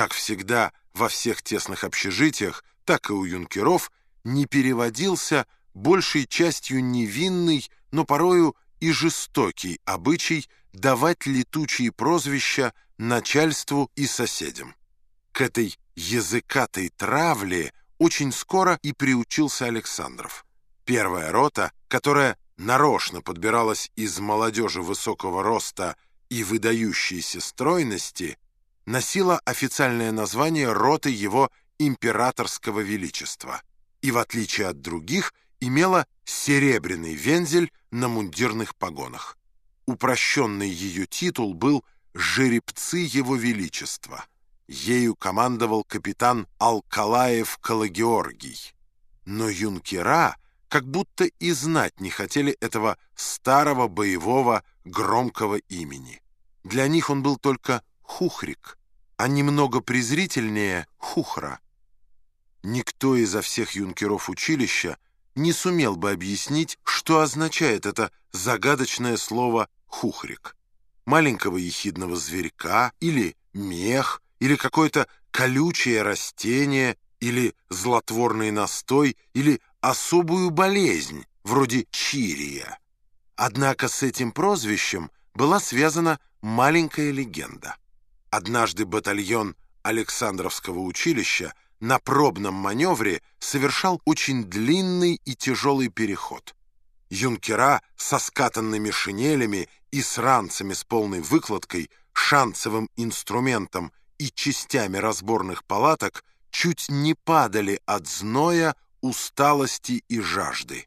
как всегда во всех тесных общежитиях, так и у юнкеров, не переводился большей частью невинный, но порою и жестокий обычай давать летучие прозвища начальству и соседям. К этой языкатой травле очень скоро и приучился Александров. Первая рота, которая нарочно подбиралась из молодежи высокого роста и выдающейся стройности, носила официальное название роты его императорского величества и, в отличие от других, имела серебряный вензель на мундирных погонах. Упрощенный ее титул был «Жеребцы его величества». Ею командовал капитан Алкалаев Калагеоргий. Но юнкера как будто и знать не хотели этого старого боевого громкого имени. Для них он был только Хухрик, а немного презрительнее Хухра. Никто изо всех юнкеров училища не сумел бы объяснить, что означает это загадочное слово «хухрик». Маленького ехидного зверька или мех, или какое-то колючее растение, или злотворный настой, или особую болезнь, вроде чирия. Однако с этим прозвищем была связана маленькая легенда. Однажды батальон Александровского училища на пробном маневре совершал очень длинный и тяжелый переход. Юнкера со скатанными шинелями и с ранцами с полной выкладкой, шансовым инструментом и частями разборных палаток чуть не падали от зноя, усталости и жажды.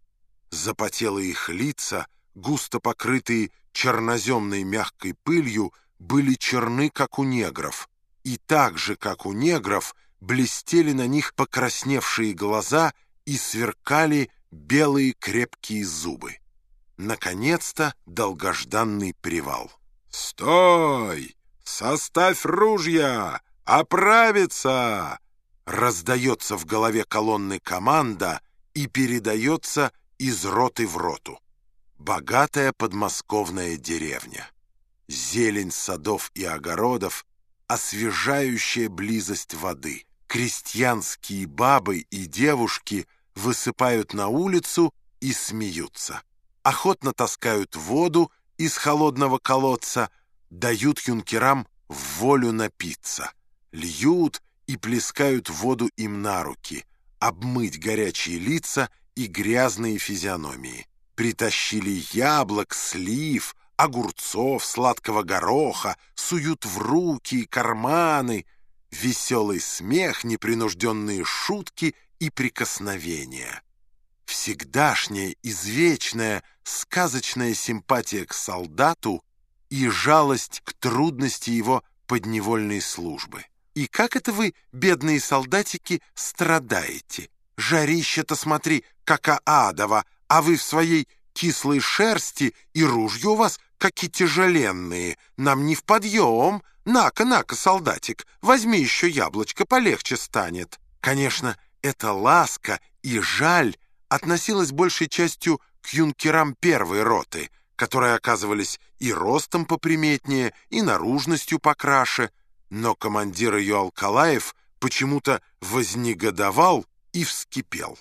Запотелые их лица, густо покрытые черноземной мягкой пылью, были черны, как у негров, и так же, как у негров, блестели на них покрасневшие глаза и сверкали белые крепкие зубы. Наконец-то долгожданный привал. «Стой! Составь ружья! Оправиться!» Раздается в голове колонны команда и передается из роты в роту. Богатая подмосковная деревня. Зелень садов и огородов, освежающая близость воды. Крестьянские бабы и девушки высыпают на улицу и смеются. Охотно таскают воду из холодного колодца, дают юнкерам в волю напиться. Льют и плескают воду им на руки, обмыть горячие лица и грязные физиономии. Притащили яблок, слив, огурцов, сладкого гороха, суют в руки и карманы. Веселый смех, непринужденные шутки и прикосновения. Всегдашняя, извечная, сказочная симпатия к солдату и жалость к трудности его подневольной службы. И как это вы, бедные солдатики, страдаете? Жарище-то смотри, как адово, а вы в своей кислой шерсти и ружья у вас какие тяжеленные. Нам не в подъем. На-ка, на-ка, солдатик, возьми еще яблочко, полегче станет. Конечно, эта ласка и жаль относилась большей частью к юнкерам первой роты, которые оказывались и ростом поприметнее, и наружностью покраше, но командир ее Алкалаев почему-то вознегодовал и вскипел.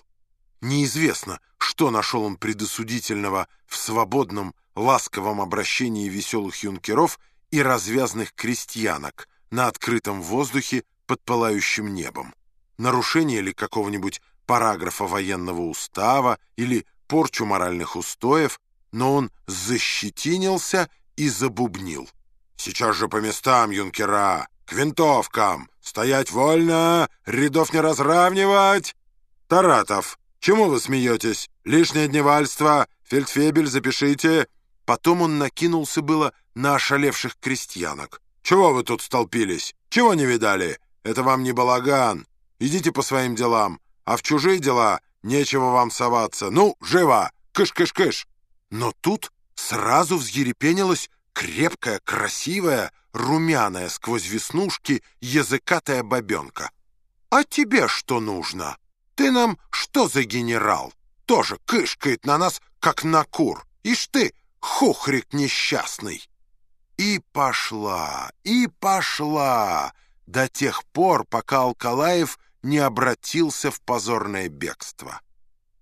Неизвестно, что нашел он предосудительного в свободном, ласковом обращении веселых юнкеров и развязных крестьянок на открытом воздухе под пылающим небом. Нарушение ли какого-нибудь параграфа военного устава или порчу моральных устоев, но он защетинился и забубнил. «Сейчас же по местам, юнкера! К винтовкам! Стоять вольно! Рядов не разравнивать!» «Таратов, чему вы смеетесь? Лишнее дневальство! Фельдфебель, запишите!» Потом он накинулся было на ошалевших крестьянок. «Чего вы тут столпились? Чего не видали? Это вам не балаган. Идите по своим делам, а в чужие дела нечего вам соваться. Ну, живо! Кыш-кыш-кыш!» Но тут сразу взъерепенилась крепкая, красивая, румяная сквозь веснушки языкатая бабенка. «А тебе что нужно? Ты нам что за генерал? Тоже кышкает на нас, как на кур. Ишь ты, хухрик несчастный!» И пошла, и пошла. до тех пор, пока Алкалаев не обратился в позорное бегство.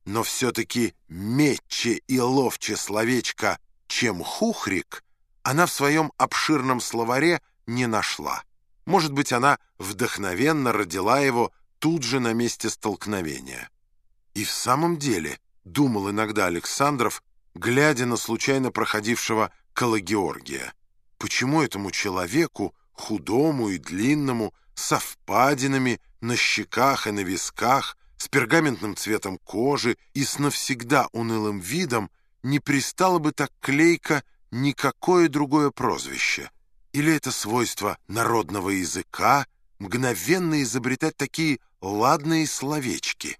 Но все-таки метче и ловче словечко, чем хухрик, она в своем обширном словаре не нашла. Может быть, она вдохновенно родила его тут же на месте столкновения. И в самом деле, думал иногда Александров, глядя на случайно проходившего Калагеоргия, почему этому человеку, худому и длинному, со впадинами на щеках и на висках, с пергаментным цветом кожи и с навсегда унылым видом не пристало бы так клейко никакое другое прозвище. Или это свойство народного языка мгновенно изобретать такие ладные словечки.